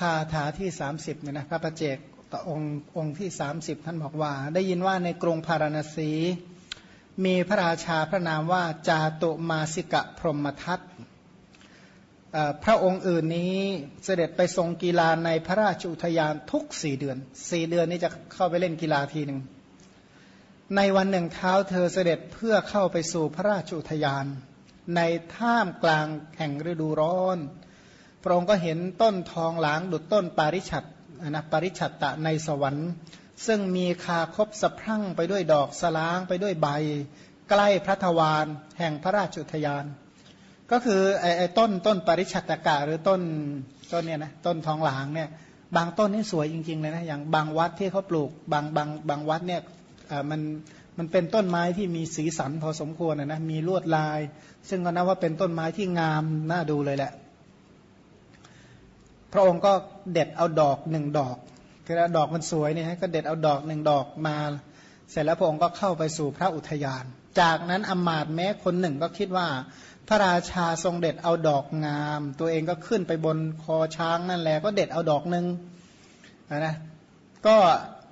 คาถาที่ 30เนี่ยนะพระประเจกต่อองค์องค์ที่ 30 ท่านบอกว่า ได้ยินว่าในกรุงพาราณสี มีพระราชาพระนามว่าจาตุมาสิกะพรหมทัตพระองค์อื่นนี้เสด็จไปทรงกีฬาในพระราชอุทยานทุกสี่เดือนสี่เดือนนี้จะเข้าไปเล่นกีฬาทีหนึ่งในวันหนึ่งเท้าเธอเสด็จเพื่อเข้าไปสู่พระราชอุทยาน ในท่ามกลางแห่งฤดูร้อน พระองค์ก็เห็นต้นทองหลางดุดต้นปาริชัดนะปาริชัดตะในสวรรค์ ซึ่งมีคาคบสะพรั่งไปด้วยดอกสล้างไปด้วยใบ ใกล้พระทวารแห่งพระราชุทยาน ก็คือไอ้ต้นต้นปริชัตกะหรือต้นต้นเนี่ยนะต้นทองหลางเนี่ยบางต้นนี่สวยจริงๆเลยนะอย่างบางวัดที่เขาปลูกบางบางบางวัดเนี่ยมันมันเป็นต้นไม้ที่มีสีสันพอสมควรนะนะมีลวดลาย ซึ่งก็นับว่าเป็นต้นไม้ที่งามน่าดูเลยแหละ พระองค์ก็เด็ดเอาดอกหนึ่งดอกคือดอกมันสวยเนี่ยก็เด็ดเอาดอกหนึ่งดอกมา เสร็จแล้วพระองค์ก็เข้าไปสู่พระอุทยาน จากนั้นอมาตแม้คนหนึ่งก็คิดว่า พระราชาทรงเด็ดเอาดอกงาม ตัวเองก็ขึ้นไปบนคอช้างนั่นแหละก็เด็ดเอาดอกหนึ่งนะก็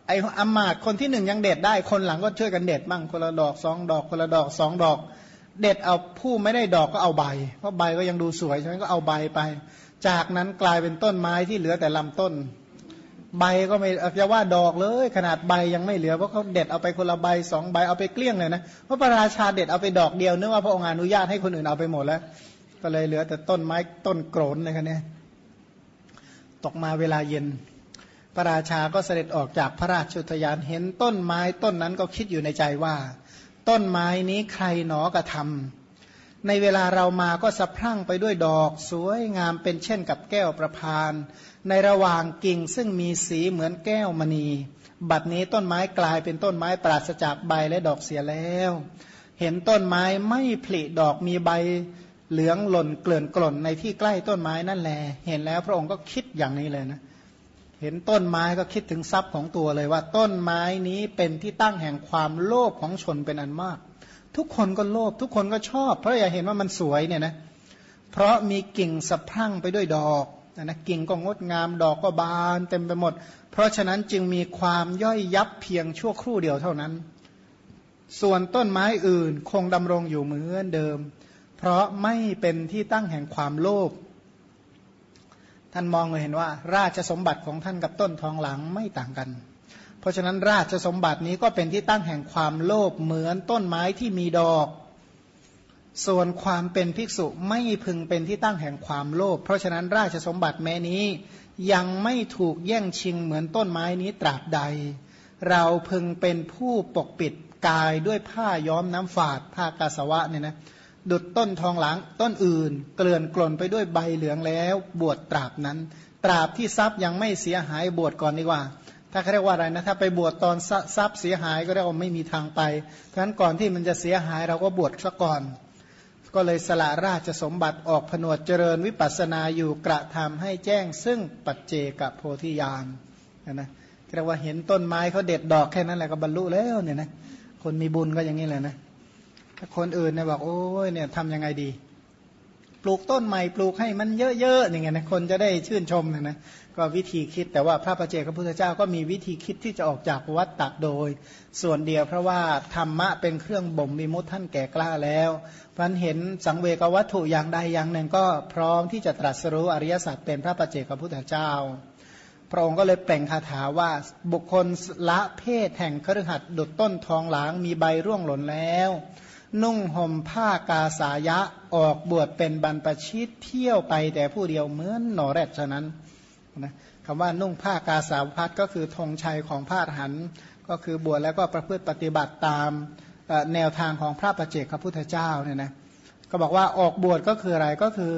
ไอ้อมาตคนที่หนึ่งยังเด็ดได้คนหลังก็ช่วยกันเด็ดมั่งคนละดอกสองดอกคนละดอกสองดอก เด็ดเอาผู้ไม่ได้ดอกก็เอาใบ เพราะใบก็ยังดูสวยฉะนั้นก็เอาใบไป จากนั้นกลายเป็นต้นไม้ที่เหลือแต่ลำต้น ใบก็ไม่จะว่าดอกเลย ขนาดใบยังไม่เหลือเพราะเขาเด็ดเอาไปคนละใบสองใบเอาไปเกลี้ยงเลยนะเพราะพระราชาเด็ดเอาไปดอกเดียวเนึกว่าพระองค์อนุญาตให้คนอื่นเอาไปหมดแล้ว ก็เลยเหลือแต่ต้นไม้ต้นโกรนเลยคันนี้ตกมาเวลาเย็น พระราชาก็เสด็จออกจากพระราชุทยานเห็นต้นไม้ต้นนั้นก็คิดอยู่ในใจว่า ต้นไม้นี้ใครหนอกระทำ ในเวลาเรามาก็สะพรั่งไปด้วยดอกสวยงามเป็นเช่นกับแก้วประพาน ในระหว่างกิ่งซึ่งมีสีเหมือนแก้วมณี บัดนี้ต้นไม้กลายเป็นต้นไม้ปราศจากใบและดอกเสียแล้ว เห็นต้นไม้ไม่ผลิดอกมีใบเหลืองหล่นเกลื่อนกล่นในที่ใกล้ต้นไม้นั่นแหละเห็นแล้วพระองค์ก็คิดอย่างนี้เลยนะเห็นต้นไม้ก็คิดถึงทรัพย์ของตัวเลยว่า ต้นไม้นี้เป็นที่ตั้งแห่งความโลภของชนเป็นอันมาก ทุกคนก็โลภทุกคนก็ชอบ เพราะอยากเห็นว่ามันสวยเนี่ยนะเพราะมีกิ่งสะพรั่งไปด้วยดอกนะกิ่งก็งดงามดอกก็บานเต็มไปหมด เพราะฉะนั้นจึงมีความย่อยยับเพียงชั่วครู่เดียวเท่านั้น ส่วนต้นไม้อื่นคงดำรงอยู่เหมือนเดิม เพราะไม่เป็นที่ตั้งแห่งความโลภท่านมองเห็นว่า ราชสมบัติของท่านกับต้นทองหลังไม่ต่างกัน เพราะฉะนั้นราชสมบัตินี้ก็เป็นที่ตั้งแห่งความโลภเหมือนต้นไม้ที่มีดอก ส่วนความเป็นภิกษุไม่พึงเป็นที่ตั้งแห่งความโลภเพราะฉะนั้นราชสมบัติแม้นี้ ยังไม่ถูกแย่งชิงเหมือนต้นไม้นี้ตราบใด เราพึงเป็นผู้ปกปิดกายด้วยผ้าย้อมน้ำฝาดผ้ากาสวะเนี่ยนะดุดต้นทองหลังต้นอื่น เกลื่อนกล่นไปด้วยใบเหลืองแล้ว บวชตราบนั้น ตราบที่ทรัพย์ยังไม่เสียหายบวชก่อนดีกว่า ถ้าเขาเรียกว่าอะไรนะถ้าไปบวชตอนทรัพย์เสียหายก็เรียกว่าไม่มีทางไปเพราะฉะนั้นก่อนที่มันจะเสียหายเราก็บวชซะก่อน ก็เลยสละราชสมบัติออกผนวดเจริญวิปัสสนาอยู่กระทำให้แจ้ง ซึ่งปัจเจกโพธิญาณนะเรียกว่าเห็นต้นไม้เขาเด็ดดอกแค่นั้นแหละก็บรรลุแล้วเนี่ยนะคนมีบุญก็อย่างนี้แหละนะถ้าคนอื่นเนี่ยบอกโอ้ยเนี่ยทำยังไงดี ปลูกต้นใหม่ปลูกให้มันเยอะๆอย่างเงี้ยนะคนจะได้ชื่นชมนะนะก็วิธีคิดแต่ว่าพระประเจกพระพุทธเจ้าก็มีวิธีคิดที่จะออกจากวัฏฏะโดย ส่วนเดียวเพราะว่าธรรมะเป็นเครื่องบ่มมีมุตท่านแก่กล้าแล้วพันเห็นสังเวกวัตถุอย่างใดอย่างหนึ่งก็พร้อมที่จะตรัสรู้อริยสัจเป็นพระประเจกพระพุทธเจ้า พระองค์ก็เลยแปลงคาถาว่าบุคคลละเพศแห่งครหัดดุดต้นทองหลางมีใบร่วงหล่นแล้ว นุ่งห่มผ้ากาสายะออกบวชเป็นบรรพชิตเที่ยวไปแต่ผู้เดียวเหมือนหนอแรดฉะนั้นนะคำว่านุ่งผ้ากาสาวพัดก็คือธงชัยของพระหันก็คือบวชแล้วก็ประพฤติปฏิบัติตามแนวทางของพระประเจกพระพุทธเจ้าเนี่ยนะก็บอกว่าออกบวชก็คืออะไรก็คือ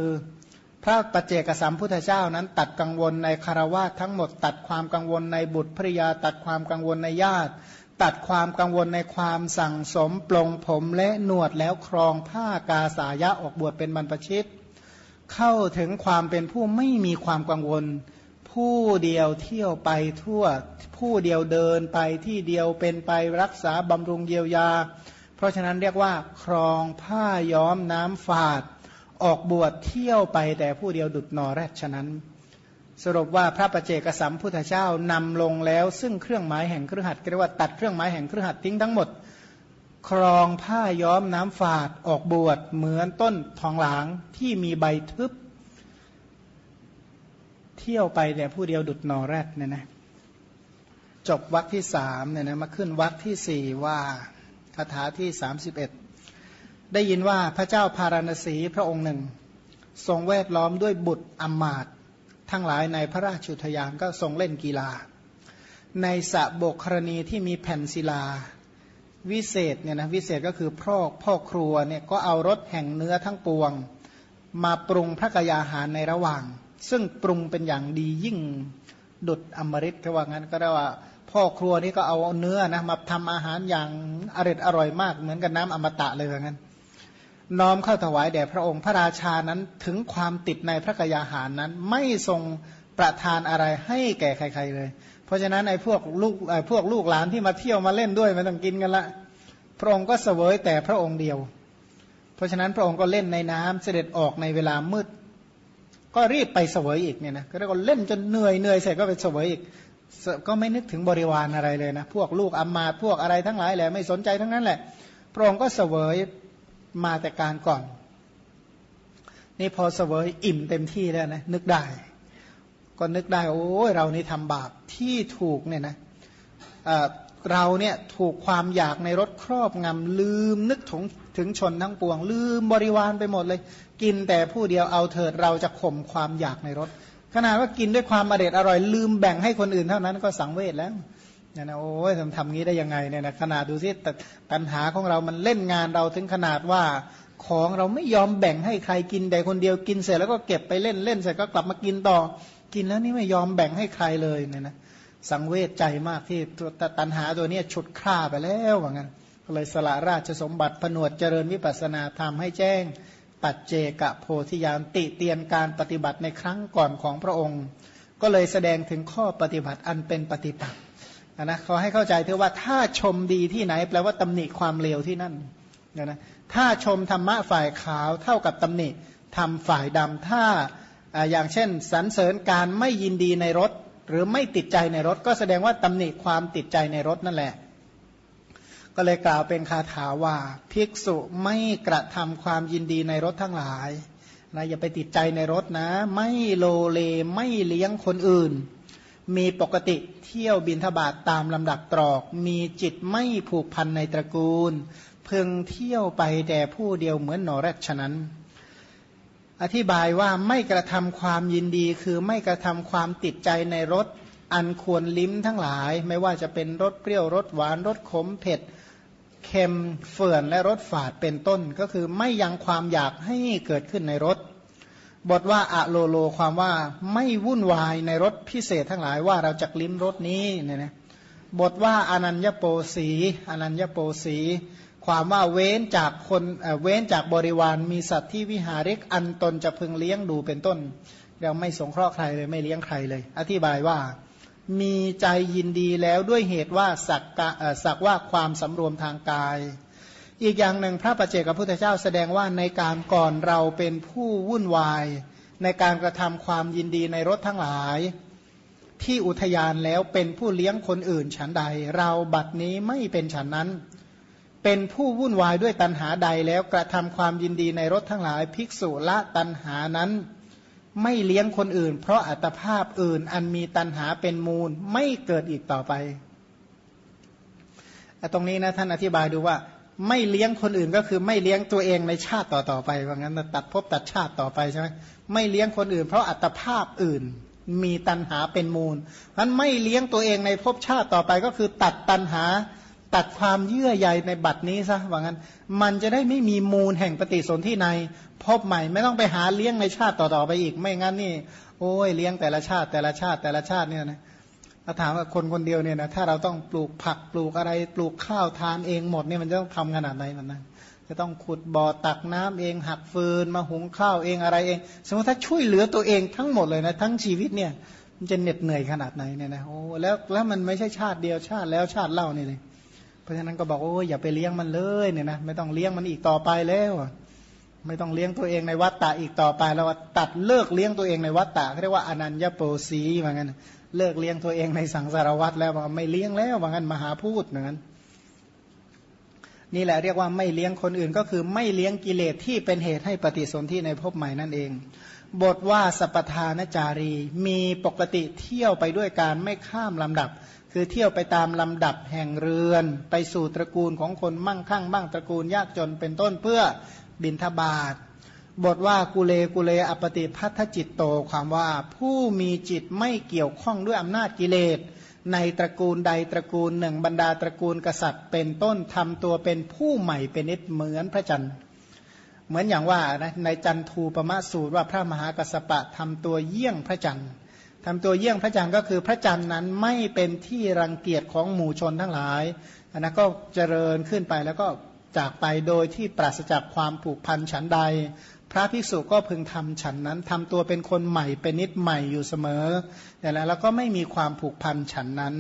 พระประเจกสัมพุทธเจ้านั้น ตัดกังวลในคารวะทั้งหมด ตัดความกังวลในบุตรภริยา ตัดความกังวลในญาติ ตัดความกังวลในความสั่งสมปลงผมและหนวดแล้วครองผ้ากาสายะออกบวชเป็นบรรพชิต เข้าถึงความเป็นผู้ไม่มีความกังวล ผู้เดียวเที่ยวไปทั่ว ผู้เดียวเดินไปที่เดียวเป็นไปรักษาบำรุงเยียวยา เพราะฉะนั้นเรียกว่า ครองผ้าย้อมน้ำฝาด ออกบวชเที่ยวไปแต่ผู้เดียวดุดนอแรดฉะนั้น สรุปว่าพระประเจกสัมพุทธเจ้านำลงแล้ว ซึ่งเครื่องหมายแห่งเครือขัดเรียกว่าตัดเครื่องหมายแห่งเครือขัดทิ้งทั้งหมด ครองผ้าย้อมน้ำฝาดออกบวชเหมือนต้นทองหลางที่มีใบทึบ เที่ยวไปแต่ผู้เดียวดุดนอแรดเนี่ยนะจบวรรคที่สามเนี่ยนะมาขึ้นวรรคที่สี่ว่าคาถาที่สามสิบเอ็ดได้ยินว่าพระเจ้าพาราณสีพระองค์หนึ่ง ทรงแวดล้อมด้วยบุตรอมมาต ทั้งหลายในพระราชุทยานก็ทรงเล่นกีฬา ในสระบกครณีที่มีแผ่นศิลา วิเศษเนี่ยนะวิเศษก็คือพ่อพ่อครัวเนี่ยก็เอารสแห่งเนื้อทั้งปวง มาปรุงพระกยาหารในระหว่าง ซึ่งปรุงเป็นอย่างดียิ่งดุดอมฤตก็ว่างั้นก็ได้ว่า พ่อครัวนี่ก็เอาเนื้อนะมาทำอาหารอย่างอร่อยอร่อยมาก เหมือนกับน้ำอมตะเลยว่างั้น น้อมเข้าถวายแด่พระองค์พระราชานั้นถึงความติดในพระกยาหารนั้นไม่ทรงประทานอะไรให้แก่ใคร ๆเลย เพราะฉะนั้นไอ้พวกลูกไอ้พวกลูกหลานที่มาเที่ยวมาเล่นด้วยไม่ต้องกินกันละพระองค์ก็เสวยแต่พระองค์เดียว เพราะฉะนั้นพระองค์ก็เล่นในน้ำเสด็จออกในเวลามืด ก็รีบไปเสวยอีกเนี่ยนะก็เรียกว่าเล่นจนเหนื่อยเหนื่อยเสร็จก็ไปเสวยอีกก็ไม่นึกถึงบริวารอะไรเลยนะพวกลูกอัมมาพวกอะไรทั้งหลายแหละไม่สนใจทั้งนั้นแหละ พระองค์ก็เสวย มาแต่การก่อน นี่พอเสวยอิ่มเต็มที่แล้วนะนึกได้ ก็นึกได้โอ้ยเรานี่ทำบาปที่ถูกเนี่ยนะเราเนี่ยถูกความอยากในรถครอบงำลืมนึกถึงถึงชนทั้งปวง ลืมบริวารไปหมดเลย กินแต่ผู้เดียวเอาเถิดเราจะข่มความอยากในรถ ขนาดว่ากินด้วยความอร่อยอร่อย ลืมแบ่งให้คนอื่นเท่านั้นก็สังเวชแล้ว เนี่ยนะโอ้ยทำทำงี้ได้ยังไงเนี่ยนะขนาดดูสิแต่ปัญหาของเรามันเล่นงานเราถึงขนาดว่าของเราไม่ยอมแบ่งให้ใครกินแต่คนเดียวกินเสร็จแล้วก็เก็บไปเล่นเล่นเสร็จก็กลับมากินต่อ กินแล้วนี่ไม่ยอมแบ่งให้ใครเลยเนี่ยนะสังเวชใจมากที่ตัวตันหาตัวนี้ฉุดฆ่าไปแล้วว่างั้นก็เลยสละราชสมบัติผนวดเจริญวิปัสนาธรรมให้แจ้ง ปัจเจกะโพธิญาณติเตียนการปฏิบัติในครั้งก่อนของพระองค์ ก็เลยแสดงถึงข้อปฏิบัติอันเป็นปฏิปักษ์ นะเขาให้เข้าใจเถอะว่าถ้าชมดีที่ไหน แปลว่าตำหนิความเลวที่นั่นนะนะถ้าชมธรรมะฝ่ายขาวเท่ากับตำหนิทำฝ่ายดำถ้าอย่างเช่นสรรเสริญการไม่ยินดีในรถ หรือไม่ติดใจในรถ ก็แสดงว่าตำหนิความติดใจในรถนั่นแหละ ก็เลยกล่าวเป็นคาถาว่า ภิกษุไม่กระทำความยินดีในรถทั้งหลายนะอย่าไปติดใจในรถนะ ไม่โลเลไม่เลี้ยงคนอื่น มีปกติเที่ยวบินทบาทตามลำดับตรอก มีจิตไม่ผูกพันในตระกูล เพึงเที่ยวไปแต่ผู้เดียวเหมือนหนอแรกฉะนั้น อธิบายว่าไม่กระทำความยินดีคือไม่กระทำความติดใจในรสอันควรลิ้มทั้งหลาย ไม่ว่าจะเป็นรสเปรี้ยวรสหวานรสขมเผ็ดเค็มเฟื่อนและรสฝาดเป็นต้นก็คือไม่ยังความอยากให้เกิดขึ้นในรส บทว่าอะโลโลความว่าไม่วุ่นวายในรถพิเศษทั้งหลายว่าเราจะลิ้มรถนี้เนี่ยนะบทว่าอนัญญโปสีอนัญญโปสี ความว่าเว้นจากคนเว้นจากบริวารมีสัตว์ที่วิหาริกอันตนจะพึงเลี้ยงดูเป็นต้น เราไม่สงเคราะห์ใครเลยไม่เลี้ยงใครเลย อธิบายว่า มีใจยินดีแล้วด้วยเหตุว่าสักสักว่าความสำรวมทางกาย อีกอย่างหนึ่งพระประเจกับพุทธเจ้าแสดงว่าในการก่อนเราเป็นผู้วุ่นวาย ในการกระทำความยินดีในรถทั้งหลาย ที่อุทยานแล้วเป็นผู้เลี้ยงคนอื่นฉันใด เราบัดนี้ไม่เป็นฉันนั้น เป็นผู้วุ่นวายด้วยตัณหาใดแล้วกระทำความยินดีในรถทั้งหลาย ภิกษุละตัณหานั้น ไม่เลี้ยงคนอื่น เพราะอัตภาพอื่นอันมีตัณหาเป็นมูลไม่เกิดอีกต่อไปตรงนี้นะท่านอธิบายดูว่า ไม่เลี้ยงคนอื่นก็คือไม่เลี้ยงตัวเองในชาติต่อๆไปว่างั้นตัดภพตัดชาติต่อไปใช่ไหมไม่เลี้ยงคนอื่น เพราะอัตภาพอื่นมีตันหาเป็นมูลนั้นไม่เลี้ยงตัวเองในภพชาติต่อไปก็คือตัดตันหา ตัดความเยื่อใยในบัตรนี้ซะว่างั้น มันจะได้ไม่มีมูลแห่งปฏิสนธิในภพใหม่ ไม่ต้องไปหาเลี้ยงในชาติต่อๆไปอีก ไม่งั้นนี่ โอ้ยเลี้ยงแต่ละชาติแต่ละชาติแต่ละชาติเนี่ยนะ ถ้าถามว่าคนคนเดียวเนี่ยนะถ้าเราต้องปลูกผักปลูกอะไรปลูกข้าวทานเองหมดเนี่ยมันจะต้องทำขนาดไหนมันนะจะต้องขุดบ่อตักน้ำเองหักฟืนมาหุงข้าวเองอะไรเอง สมมติถ้าช่วยเหลือตัวเองทั้งหมดเลยนะทั้งชีวิตเนี่ยมันจะเหน็ดเหนื่อยขนาดไหนเนี่ยนะโอ้แล้วแล้วมันไม่ใช่ชาติเดียวชาติแล้วชาติเล่านี่เลยเพราะฉะนั้นก็บอกโอ้อย่าไปเลี้ยงมันเลยเนี่ยนะไม่ต้องเลี้ยงมันอีกต่อไปแล้วไม่ต้องเลี้ยงตัวเองในวัฏฏะอีกต่อไป แล้วตัดเลิกเลี้ยงตัวเองในวัฏฏะเรียกว่าอนัญญโปสีเหมือนกัน เลิกเลี้ยงตัวเองในสังสารวัฏแล้วไม่เลี้ยงแล้วเหมือนกันมหาพูดเหมือนนนี่แหละเรียกว่าไม่เลี้ยงคนอื่นก็คือไม่เลี้ยงกิเลสที่เป็นเหตุให้ปฏิสนธิในภพใหม่นั่นเอง บทว่าสัพทานจารี มีปกติเที่ยวไปด้วยการไม่ข้ามลำดับ คือเที่ยวไปตามลำดับแห่งเรือน ไปสู่ตระกูลของคนมั่งคั่งบ้างตระกูลยากจนเป็นต้นเพื่อบินทบาท บทว่ากุเลกุเลอปติพัทธจิตโตความว่าผู้มีจิตไม่เกี่ยวข้องด้วยอำนาจกิเลส ในตระกูลใดตระกูลหนึ่งบรรดาตระกูลกษัตริย์ เป็นต้นทำตัวเป็นผู้ใหม่เป็นนิดเหมือนพระจันทร์เหมือนอย่างว่านะในจันทูปมะสูตรว่าพระมหากัสปะทำตัวเยี่ยงพระจันทร์ทำตัวเยี่ยงพระจันทร์ก็คือพระจันทร์นั้นไม่เป็นที่รังเกียจของหมู่ชนทั้งหลายอันนั้นก็เจริญขึ้นไปแล้วก็จากไปโดยที่ปราศจากความผูกพันฉันใด พระภิกษุก็พึงทำฉันนั้นทำตัวเป็นคนใหม่เป็นนิดใหม่อยู่เสมอแต่แล้วก็ไม่มีความผูกพันฉันนั้น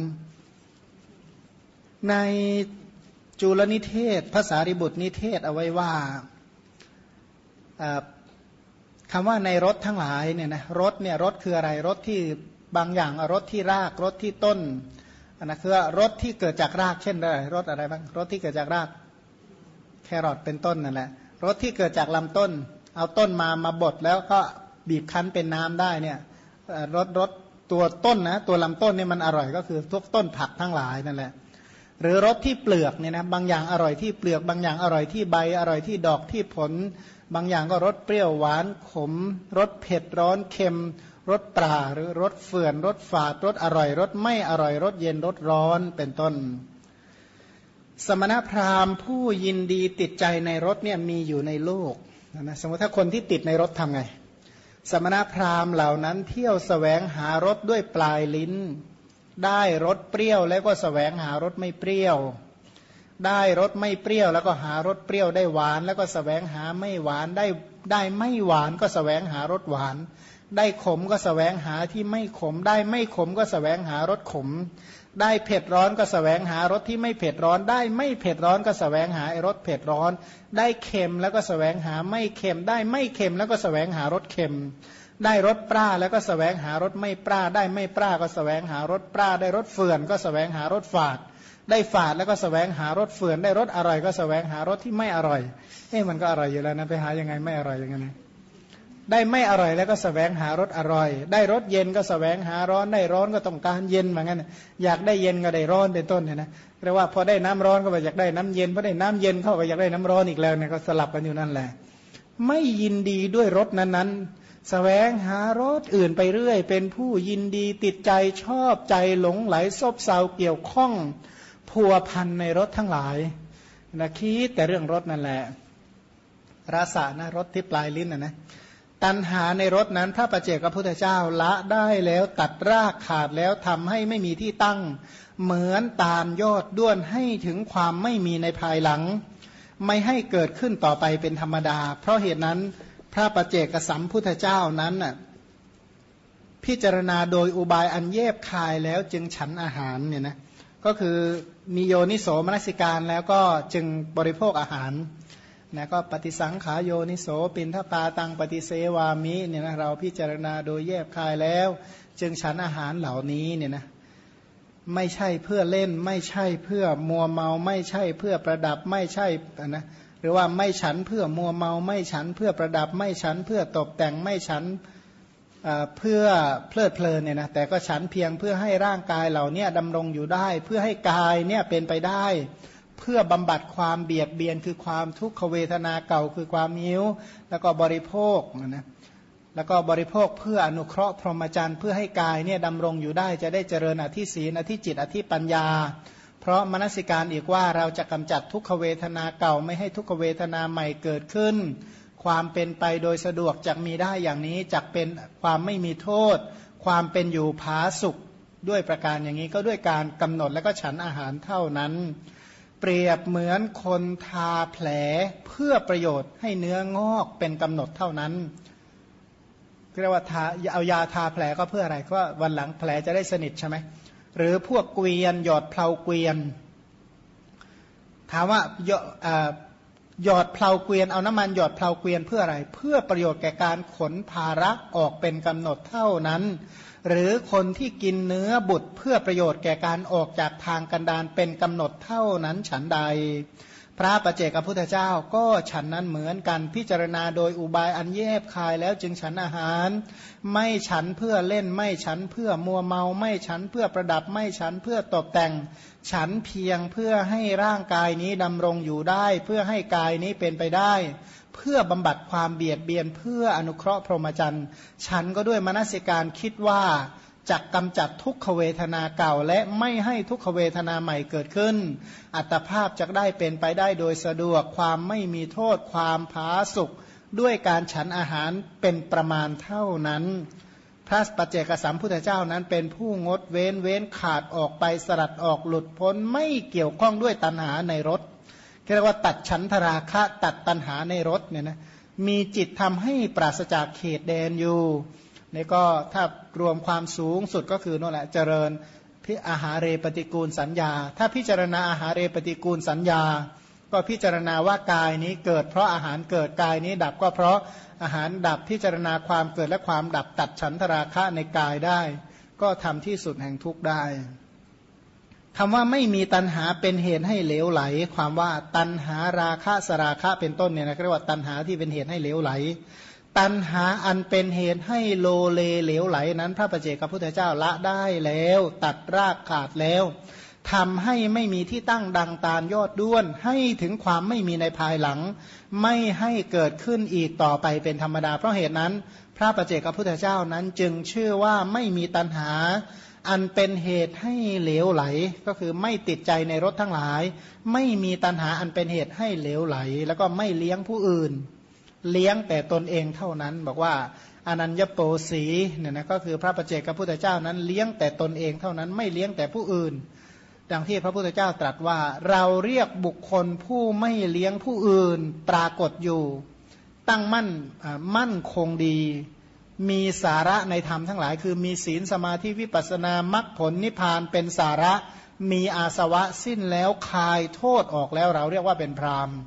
ในจุลนิเทศภาษาริบุตรนิเทศเอาไว้ว่าคำว่าในรถทั้งหลายเนี่ยนะรถเนี่ยรถคืออะไรรถที่บางอย่างรถที่รากรถที่ต้นอันนั้นคือรถที่เกิดจากรากเช่นอะไรรถอะไรบ้างรถที่เกิดจากราก แครอทเป็นต้นนั่นแหละรถที่เกิดจากลำต้น เอาต้นมามาบดแล้วก็บีบคั้นเป็นน้ำได้เนี่ยรถรถตัวต้นนะตัวลำต้นเนี่ยมันอร่อยก็คือทุกต้นผักทั้งหลายนั่นแหละหรือรสที่เปลือกเนี่ยนะบางอย่างอร่อยที่เปลือก บางอย่างอร่อยที่ใบ อร่อยที่ดอกที่ผล บางอย่างก็รสเปรี้ยวหวานขมรสเผ็ดร้อนเค็มรสปลาหรือรสเฟื่อนรสฝาดรสอร่อยรสไม่อร่อยรสเย็นรสร้อนเป็นต้น สมณพราหมณ์ผู้ยินดีติดใจในรสเนี่ยมีอยู่ในโลก นะสมมติถ้าคนที่ติดในรสทำไง สมณพราหมณ์เหล่านั้นเที่ยวสแสวงหารสด้วยปลายลิ้น ได้รสเปรี้ยวแล้วก็สแสวงหารสไม่เปรี้ยว ได้รสไม่เปรี้ยว แล้วก็หารสเปรี้ยวได้หวาน แล้วก็สแสวงหาไม่หวานได้ได้ไม่หวานก็สแสวงหารสหวาน ได้ขมก็สแสวงหาที่ไม่ขม ได้ไม่ขมก็สแสวงหารสขม ได้เผ็ดร้อนก็สแสวงหารสที่ไม่เผ็ดร้อนได้ไม่เผ็ดร้อนก็สแสวงหาไอรสเผ็ดร้อน ได้เค็มแล้วก็สแสวงหาไม่เค็ม ได้ไม่เค็มแล้วก็สแสวงหารสเค็ม ได้รสปราแล้วก็สแสวงหารสไม่ปราได้ไม่ปราก็สแสวงหารสปราได้รสเฟื่อนก็สแสวงหารสฝาด ได้ฝาดแล้วก็สแสวงหารสเฟื่อนได้รสอร่อยก็สแสวงหารสที่ไม่อร่อยเอ๊ะมันก็อร่อยอยู่แล้วนะไปหายังไงไม่อร่อยยังไง ได้ไม่อร่อยแล้วก็สแสวงหารสอร่อย ได้รสเย็นก็สแสวงหาร้อนได้ร้อนก็ต้องการเย็นเหมือนกันอยากได้เย็นก็ได้ร้อนเป็นต้นเนี่ยนะเรียกว่าพอได้น้ำร้อนก็ไปอยากได้น้ำเย็นพอได้น้ำเย็นเข้าไปอยากได้น้ำร้อนอีกแล้วเนี่ยก็สลับกันอยู่นั่นแหละ ไม่ยินดีด้วยรสนั้นๆสแสวงหารสอื่นไปเรื่อย เป็นผู้ยินดีติดใจชอบใจหลงไหลซบเซาเกี่ยวข้องพัวพันในรสทั้งหลายนะคิดแต่เรื่องรสนั่นแหละรสานะรสที่ปลายลิ้นนะนะ ตันหาในรถนั้นพระประเจกพระพุทธเจ้าละได้แล้วตัดรากขาดแล้วทำให้ไม่มีที่ตั้ง เหมือนตามยอดด้วนให้ถึงความไม่มีในภายหลัง ไม่ให้เกิดขึ้นต่อไปเป็นธรรมดา เพราะเหตุนั้นพระประเจกสัมพุทธเจ้านั้นน่ะพิจารณาโดยอุบายอันเย็บคายแล้วจึงฉันอาหารเนี่ยนะก็คือมีโยนิโสมนสิการแล้วก็จึงบริโภคอาหาร นะก็ปฏิสังขาโยนิโสปินทปาตังปฏิเสวามิเนี่ยนะเราพิจารณาโดยแยบคายแล้ว จึงฉันอาหารเหล่านี้เนี่ยนะไม่ใช่เพื่อเล่นไม่ใช่เพื่อมัวเมาไม่ใช่เพื่อประดับไม่ใช่นะหรือว่าไม่ฉันเพื่อมัวเมาไม่ฉันเพื่อประดับไม่ฉันเพื่อตกแต่งไม่ฉันเพื่อเพลิดเพลินเนี่ยนะแต่ก็ฉันเพียงเพื่อให้ร่างกายเหล่านี้ดำรงอยู่ได้ เพื่อให้กายเนี่ยเป็นไปได้ เพื่อบำบัดความเบียดเบียนคือความทุกขเวทนาเก่าคือความมิ้วแล้วก็บริโภคนะแล้วก็บริโภคเพื่ออนุเคราะห์พรหมจรรย์เพื่อให้กายเนี่ยดำรงอยู่ได้จะได้เจริญอธิศีนอธิจิตอธิปัญญา เพราะมนสิการอีกว่าเราจะกำจัดทุกขเวทนาเก่าไม่ให้ทุกขเวทนาใหม่เกิดขึ้น ความเป็นไปโดยสะดวกจะมีได้อย่างนี้จะเป็นความไม่มีโทษ ความเป็นอยู่ผาสุขด้วยประการอย่างนี้ก็ด้วยการกำหนดและก็ฉันอาหารเท่านั้น เปรียบเหมือนคนทาแผลเพื่อประโยชน์ให้เนื้องอกเป็นกำหนดเท่านั้นเรียกว่าทาเอายาทาแผลก็เพื่ออะไรก็วันหลังแผลจะได้สนิทใช่ไหมหรือพวกเกวียนหยอดเพลาเกวียน ถามว่าย หยอดเพลาเกวียนเอาน้ำมันหยอดเพลาเกวียนเพื่ออะไร เพื่อประโยชน์แก่การขนภาระออกเป็นกำหนดเท่านั้น หรือคนที่กินเนื้อบุตรเพื่อประโยชน์แก่การออกจากทางกันดานเป็นกำหนดเท่านั้นฉันใด พระประเจกับพุทธเจ้าก็ฉันนั้นเหมือนกันพิจารณาโดยอุบายอันแยบคายแล้วจึงฉันอาหาร ไม่ฉันเพื่อเล่นไม่ฉันเพื่อมัวเมา ไม่ฉันเพื่อประดับไม่ฉันเพื่อตกแต่ง ฉันเพียงเพื่อให้ร่างกายนี้ดำรงอยู่ได้ เพื่อให้กายนี้เป็นไปได้ เพื่อบำบัดความเบียดเบียนเพื่ออนุเคราะห์พรหมจรรย์ ฉันก็ด้วยมนสิการคิดว่า จักกำจัดทุกขเวทนาเก่า และไม่ให้ทุกขเวทนาใหม่เกิดขึ้น อัตภาพจะได้เป็นไปได้โดยสะดวกความไม่มีโทษความผาสุกด้วยการฉันอาหารเป็นประมาณเท่านั้น พระปัจเจกสัมพุทธเจ้านั้นเป็นผู้งดเว้นเว้นขาดออกไปสลัดออกหลุดพ้นไม่เกี่ยวข้องด้วยตัณหาในรถเรียกว่าตัดฉันทราคะตัดตัณหาในรถเนี่ยนะมีจิตทำให้ปราศจากเขตแดนอยู่ นี่ก็ถ้ารวมความสูงสุดก็คือนั่นแหละเจริญพิอาหารเรปฏิกูลสัญญา ถ้าพิจารณาอาหารเรปฏิกูลสัญญา ก็พิจารณาว่ากายนี้เกิดเพราะอาหารเกิดกายนี้ดับก็เพราะอาหารดับพิจารณาความเกิดและความดับตัดฉันทราคะในกายได้ ก็ทำที่สุดแห่งทุกข์ได้คำว่าไม่มีตัณหาเป็นเหตุให้เหลวไหล ความว่าตัณหาราคะสราคะเป็นต้นเนี่ยนะเรียกว่าตัณหาที่เป็นเหตุให้เหลวไหล ตันหาอันเป็นเหตุให้โลเลเหลวไหลนั้น พระประเจกับพุทธเจ้าละได้แล้ว ตัดรากขาดแล้วทำให้ไม่มีที่ตั้งดังตาลยอดด้วน ให้ถึงความไม่มีในภายหลัง ไม่ให้เกิดขึ้นอีกต่อไปเป็นธรรมดา เพราะเหตุนั้น พระประเจกับพุทธเจ้านั้นจึงเชื่อว่าไม่มีตันหา อันเป็นเหตุให้เหลวไหล ก็คือไม่ติดใจในรถทั้งหลาย ไม่มีตันหาอันเป็นเหตุให้เหลวไหล แล้วก็ไม่เลี้ยงผู้อื่น เลี้ยงแต่ตนเองเท่านั้น บอกว่าอนัญญโปสีเนี่ยนะก็คือพระประเจกับพุทธเจ้านั้นเลี้ยงแต่ตนเองเท่านั้นไม่เลี้ยงแต่ผู้อื่น ดังที่พระพุทธเจ้าตรัสว่า เราเรียกบุคคลผู้ไม่เลี้ยงผู้อื่นปรากฏอยู่ ตั้งมั่นมั่นคงดี มีสาระในธรรมทั้งหลาย คือมีศีลสมาธิวิปัสนามรรคผลนิพพานเป็นสาระมีอาสวะสิ้นแล้วคายโทษออกแล้วเราเรียกว่าเป็นพรามณ์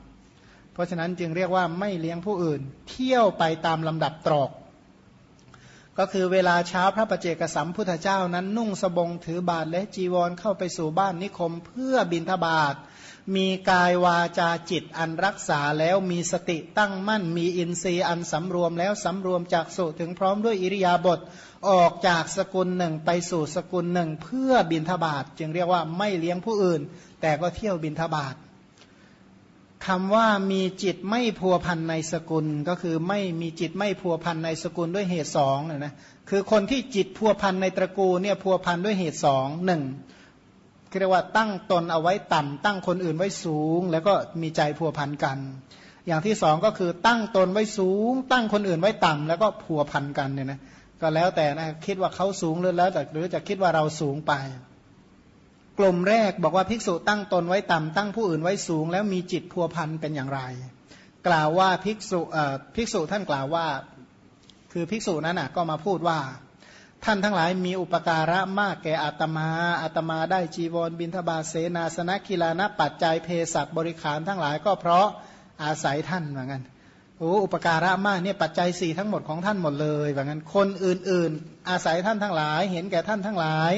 เพราะฉะนั้นจึงเรียกว่าไม่เลี้ยงผู้อื่น เที่ยวไปตามลำดับตรอก ก็คือเวลาเช้าพระประเจกสัมพุทธเจ้านั้นนุ่งสบงถือบาทและจีวรเข้าไปสู่บ้านนิคมเพื่อบินทบาทมีกายวาจาจิตอันรักษาแล้วมีสติตั้งมั่น มีอินทรีย์อันสำรวมแล้วสำรวมจากสุถึงพร้อมด้วยอิริยาบถออกจากสกุลหนึ่งไปสู่สกุลหนึ่ง เพื่อบินทบาทจึงเรียกว่าไม่เลี้ยงผู้อื่น แต่ก็เที่ยวบินทบาท คำว่ามีจิตไม่พัวพันในสกุล ก็คือไม่มีจิตไม่พัวพันในสกุลด้วยเหตุสองนะคือคนที่จิตพัวพันในตระกูลเนี่ยพัวพันด้วยเหตุสองหนึ่งเรียกว่าตั้งตนเอาไว้ต่ำตั้งคนอื่นไว้สูง แล้วก็มีใจพัวพันกัน อย่างที่สองก็คือตั้งตนไว้สูง ตั้งคนอื่นไว้ต่ำแล้วก็พัวพันกันเนี่ยนะก็แล้วแต่นะคิดว่าเขาสูงหรือแล้วแต่หรือจะคิดว่าเราสูงไป กลุ่มแรกบอกว่าภิกษุตั้งตนไว้ต่ำตั้งผู้อื่นไว้สูง แล้วมีจิตพัวพันเป็นอย่างไร กล่าวว่าภิกษุภิกษุท่านกล่าวว่า คือภิกษุนั้นก็มาพูดว่า ท่านทั้งหลายมีอุปการะมากแก่อาตมาอาตมาได้จีวรบินทบาเสนาสนะกีฬานะปัจจัยเพศัตบริขารทั้งหลายก็เพราะอาศัยท่านเหมือนกัน โอ้อุปการะมากเนี่ยปัจจัยสี่ทั้งหมดของท่านหมดเลยแบบนั้นคนอื่นๆ อาศัยท่านทั้งหลาย เห็นแก่ท่านทั้งหลาย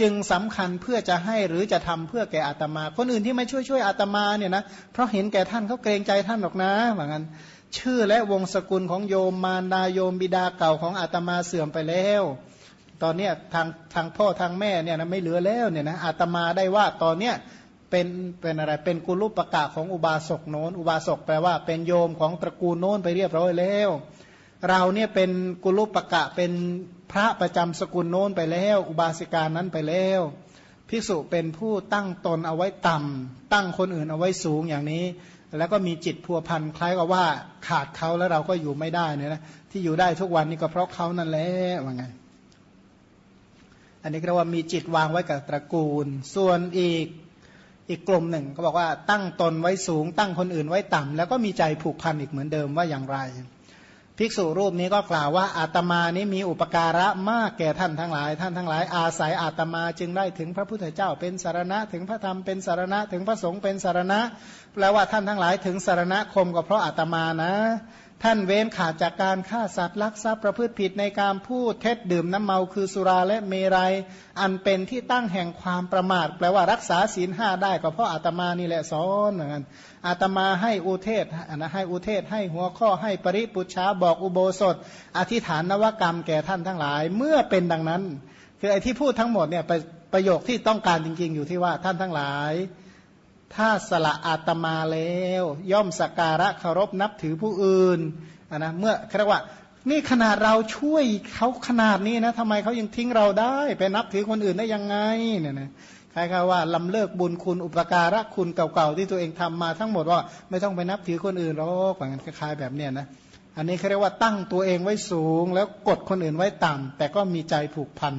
จึงสำคัญเพื่อจะให้หรือจะทำเพื่อแก่อาตมา คนอื่นที่ไม่ช่วยช่วยอาตมาเนี่ยนะเพราะเห็นแก่ท่านเขาเกรงใจท่านหรอกนะแบบนั้น ชื่อและวงสกุลของโยมมารดาโยมบิดาเก่าของอาตมาเสื่อมไปแล้ว ตอนเนี้ยทางทางพ่อทางแม่เนี่ยนะไม่เหลือแล้วเนี่ยนะอาตมาได้ว่าตอนเนี้ย เป็นเป็นอะไรเป็นกุลุปปะกะของอุบาสกโน้น อุบาสกแปลว่าเป็นโยมของตระกูลโน้นไปเรียบร้อยแล้ว เราเนี่ยเป็นกุลุปปะกะเป็นพระประจำสกุลโน้นไปแล้ว อุบาสิกานั้นไปแล้วภิกษุเป็นผู้ตั้งตนเอาไว้ต่ำตั้งคนอื่นเอาไว้สูงอย่างนี้ แล้วก็มีจิตพัวพันคล้ายกับว่าขาดเขาแล้วเราก็อยู่ไม่ได้เนี่ยนะที่อยู่ได้ทุกวันนี้ก็เพราะเขานั่นแหละว่าไงอันนี้เรียกว่ามีจิตวางไว้กับตระกูล ส่วนอีก อีกกลุ่มหนึ่งก็บอกว่าตั้งตนไว้สูง ตั้งคนอื่นไว้ต่ำแล้วก็มีใจผูกพันอีกเหมือนเดิมว่าอย่างไร ภิกษุรูปนี้ก็กล่าวว่าอาตมานี้มีอุปการะมากแก่ท่านทั้งหลาย ท่านทั้งหลายอาศัยอาตมาจึงได้ถึงพระพุทธเจ้าเป็นสารณะ ถึงพระธรรมเป็นสารณะ ถึงพระสงฆ์เป็นสารณะแปลว่าท่านทั้งหลายถึงสารณะคมก็เพราะอาตมานะ ท่านเว้นขาดจากการฆ่าสัตว์ลักทรัพย์ประพฤติผิดในการพูดเท็จดื่มน้ำเมาคือสุราและเมรัยอันเป็นที่ตั้งแห่งความประมาท แปลว่ารักษาศีลห้าได้ก็เพราะอาตมานี่แหละสอนเหมือนกันอาตมาให้อุเทศนะให้อุเทศให้หัวข้อให้ปริปุชาบอกอุโบสถ อธิษฐานนวกรรมแก่ท่านทั้งหลาย เมื่อเป็นดังนั้น คือไอ้ที่พูดทั้งหมดเนี่ยประโยคที่ต้องการจริง ๆ อยู่ที่ว่าท่านทั้งหลาย ถ้าสละอาตมาแล้ว ย่อมสักการะเคารพนับถือผู้อื่นนะเมื่อเรียกว่า นี่ขนาดเราช่วยเขาขนาดนี้นะทำไมเขายังทิ้งเราได้ ไปนับถือคนอื่นได้ยังไงเนี่ยนะคล้ายๆว่าลำเลิกบุญคุณอุปการะคุณเก่าๆที่ตัวเองทำมาทั้งหมดว่าไม่ต้องไปนับถือคนอื่นหรอกเหมือนคล้ายๆแบบเนี้ยนะอันนี้เขาเรียกว่าตั้งตัวเองไว้สูง แล้วกดคนอื่นไว้ต่ำแต่ก็มีใจผูกพัน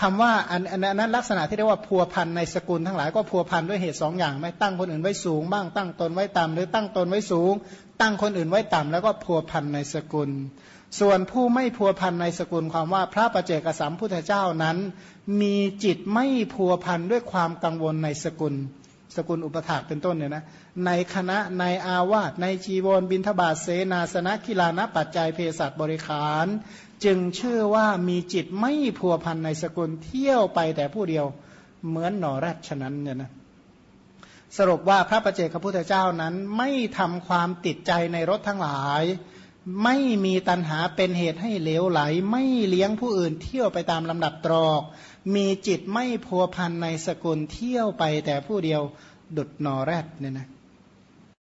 คำว่าอันนั้นลักษณะที่เรียกว่าพัวพันในสกุลทั้งหลายก็พัวพันด้วยเหตุสองอย่างไม่ตั้งคนอื่นไว้สูงบ้างตั้งตนไว้ต่ำหรือตั้งตนไว้สูง ตั้งคนอื่นไว้ต่ำแล้วก็พัวพันในสกุล ส่วนผู้ไม่พัวพันในสกุลความว่าพระประเจกสัมพุทธเจ้านั้น มีจิตไม่พัวพันด้วยความกังวลในสกุล สกุลอุปถากเป็นต้นเนี่ยนะในคณะในอาวาสในจีวรบินทบาทเสนาสนะกิลานะปัจจัยเภสัชบริขาร จึงเชื่อว่ามีจิตไม่พัวพันในสกุลเที่ยวไปแต่ผู้เดียวเหมือนหนอแรดฉะนั้นเนี่ยนะสรุปว่าพระประเจกพระพุทธเจ้านั้นไม่ทำความติดใจในรถทั้งหลาย ไม่มีตัณหาเป็นเหตุให้เหลวไหล ไม่เลี้ยงผู้อื่นเที่ยวไปตามลำดับตรอก มีจิตไม่พัวพันในสกุลเที่ยวไปแต่ผู้เดียวดุดนอแรดเนี่ยนะ